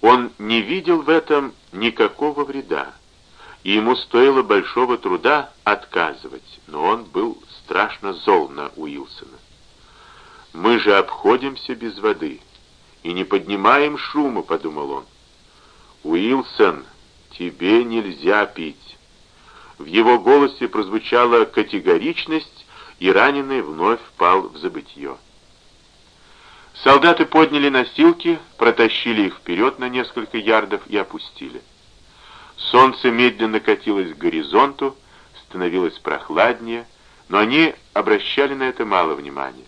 Он не видел в этом никакого вреда, и ему стоило большого труда отказывать, но он был страшно зол на Уилсона. «Мы же обходимся без воды и не поднимаем шума», — подумал он. «Уилсон, тебе нельзя пить». В его голосе прозвучала категоричность, и раненый вновь впал в забытье. Солдаты подняли носилки, протащили их вперед на несколько ярдов и опустили. Солнце медленно катилось к горизонту, становилось прохладнее, но они обращали на это мало внимания.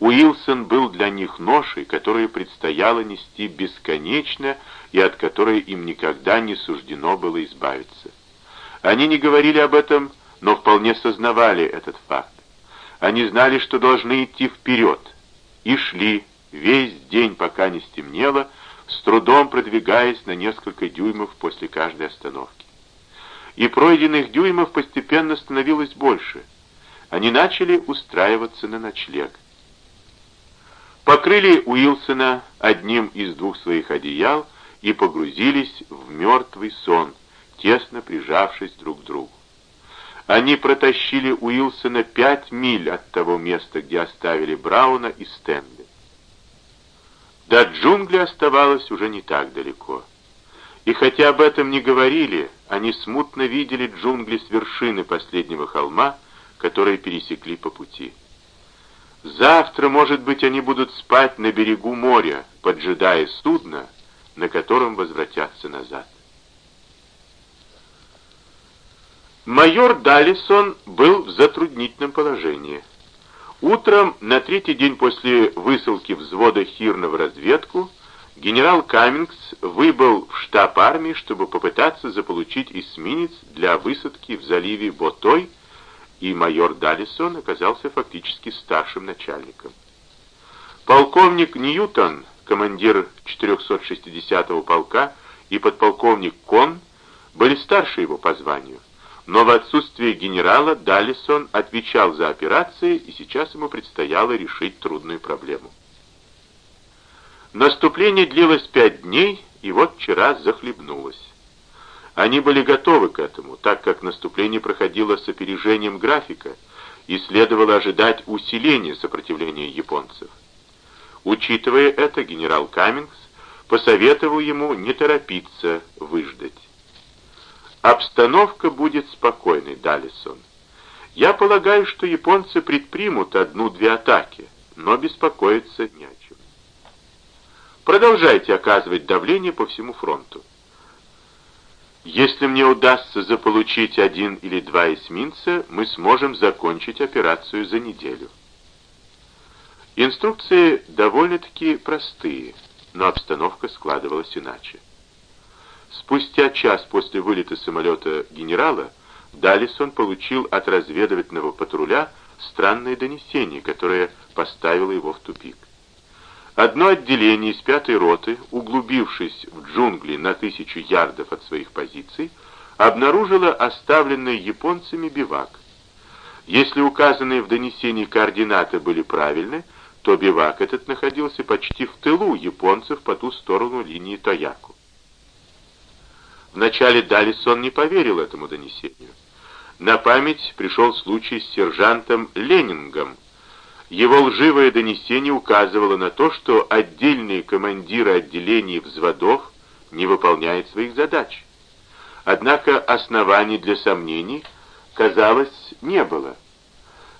Уилсон был для них ношей, которую предстояло нести бесконечно и от которой им никогда не суждено было избавиться. Они не говорили об этом, но вполне сознавали этот факт. Они знали, что должны идти вперед, и шли весь день, пока не стемнело, с трудом продвигаясь на несколько дюймов после каждой остановки. И пройденных дюймов постепенно становилось больше. Они начали устраиваться на ночлег. Покрыли Уилсона одним из двух своих одеял и погрузились в мертвый сон, тесно прижавшись друг к другу. Они протащили Уилсона пять миль от того места, где оставили Брауна и Стэнли. До джунглей оставалось уже не так далеко. И хотя об этом не говорили, они смутно видели джунгли с вершины последнего холма, которые пересекли по пути. Завтра, может быть, они будут спать на берегу моря, поджидая судно, на котором возвратятся назад. Майор Далисон был в затруднительном положении. Утром, на третий день после высылки взвода Хирна в разведку, генерал Каммингс выбыл в штаб армии, чтобы попытаться заполучить эсминец для высадки в заливе Ботой, и майор Далисон оказался фактически старшим начальником. Полковник Ньютон, командир 460-го полка, и подполковник Кон были старше его по званию но в отсутствие генерала Даллисон отвечал за операции, и сейчас ему предстояло решить трудную проблему. Наступление длилось пять дней, и вот вчера захлебнулось. Они были готовы к этому, так как наступление проходило с опережением графика, и следовало ожидать усиления сопротивления японцев. Учитывая это, генерал Каммингс посоветовал ему не торопиться выждать. Обстановка будет спокойной, Далисон. Я полагаю, что японцы предпримут одну-две атаки, но беспокоиться не о чем. Продолжайте оказывать давление по всему фронту. Если мне удастся заполучить один или два эсминца, мы сможем закончить операцию за неделю. Инструкции довольно-таки простые, но обстановка складывалась иначе. Спустя час после вылета самолета генерала Далисон получил от разведывательного патруля странное донесение, которое поставило его в тупик. Одно отделение из пятой роты, углубившись в джунгли на тысячу ярдов от своих позиций, обнаружило оставленный японцами бивак. Если указанные в донесении координаты были правильны, то бивак этот находился почти в тылу японцев по ту сторону линии Тояку. Вначале Далисон не поверил этому донесению. На память пришел случай с сержантом Ленингом. Его лживое донесение указывало на то, что отдельные командиры отделений взводов не выполняют своих задач. Однако оснований для сомнений, казалось, не было.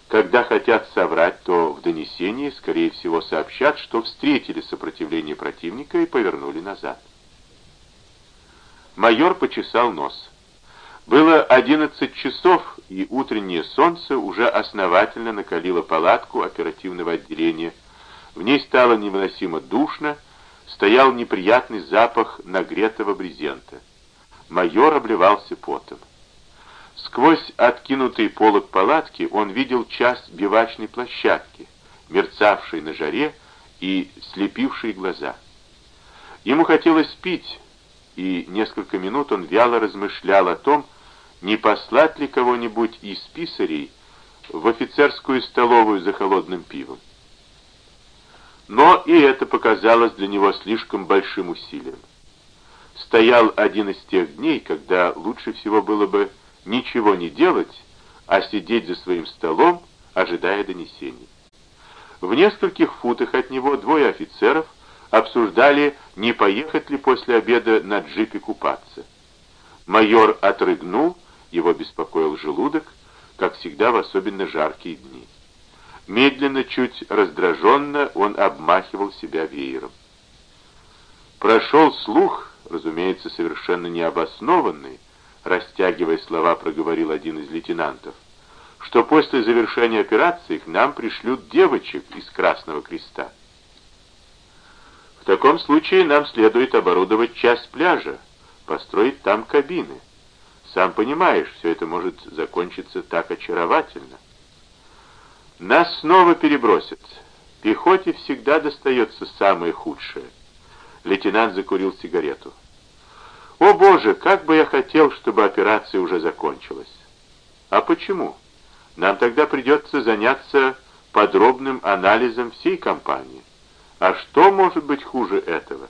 Когда хотят соврать, то в донесении, скорее всего, сообщат, что встретили сопротивление противника и повернули назад. Майор почесал нос. Было одиннадцать часов, и утреннее солнце уже основательно накалило палатку оперативного отделения. В ней стало невыносимо душно, стоял неприятный запах нагретого брезента. Майор обливался потом. Сквозь откинутый полог палатки он видел часть бивачной площадки, мерцавшей на жаре и слепившей глаза. Ему хотелось пить, и несколько минут он вяло размышлял о том, не послать ли кого-нибудь из писарей в офицерскую столовую за холодным пивом. Но и это показалось для него слишком большим усилием. Стоял один из тех дней, когда лучше всего было бы ничего не делать, а сидеть за своим столом, ожидая донесений. В нескольких футах от него двое офицеров обсуждали, не поехать ли после обеда на джипе купаться. Майор отрыгнул, его беспокоил желудок, как всегда в особенно жаркие дни. Медленно, чуть раздраженно он обмахивал себя веером. Прошел слух, разумеется, совершенно необоснованный, растягивая слова, проговорил один из лейтенантов, что после завершения операции к нам пришлют девочек из Красного Креста. В таком случае нам следует оборудовать часть пляжа, построить там кабины. Сам понимаешь, все это может закончиться так очаровательно. Нас снова перебросят. Пехоте всегда достается самое худшее. Лейтенант закурил сигарету. О боже, как бы я хотел, чтобы операция уже закончилась. А почему? Нам тогда придется заняться подробным анализом всей компании. А что может быть хуже этого?